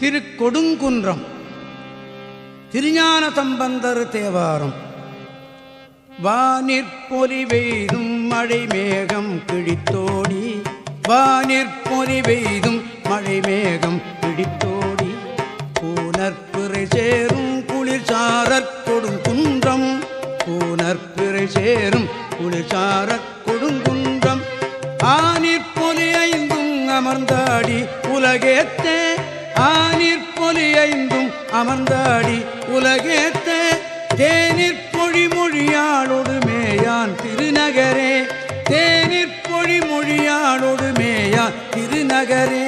திருக்கொடுங்குன்றம். திருஞான சம்பந்தர் தேவாரம் வானிற்பொலி பெய்தும் மழை மேகம் கிழித்தோடி. வானிற்பொலி பெய்தும் மழை மேகம் கிழித்தோடி. பூனற்பிறை சேரும் குளிர்சாரற் கொடுங்குன்றம். பூனற்பிறை சேரும் குளிர்சாரற் கொடுங்குன்றம். ஆனிற்பொலி ஐந்தும் அமர்ந்தாடி உலகேத்தே ஆனிற்பொலி ஐந்தும் அமர்ந்தாடி உலகேத்த தேனிற் பொழிமொழியாளோடு மேயான் திருநகரே. தேனிற் பொழிமொழியாளோடு மேயான் திருநகரே.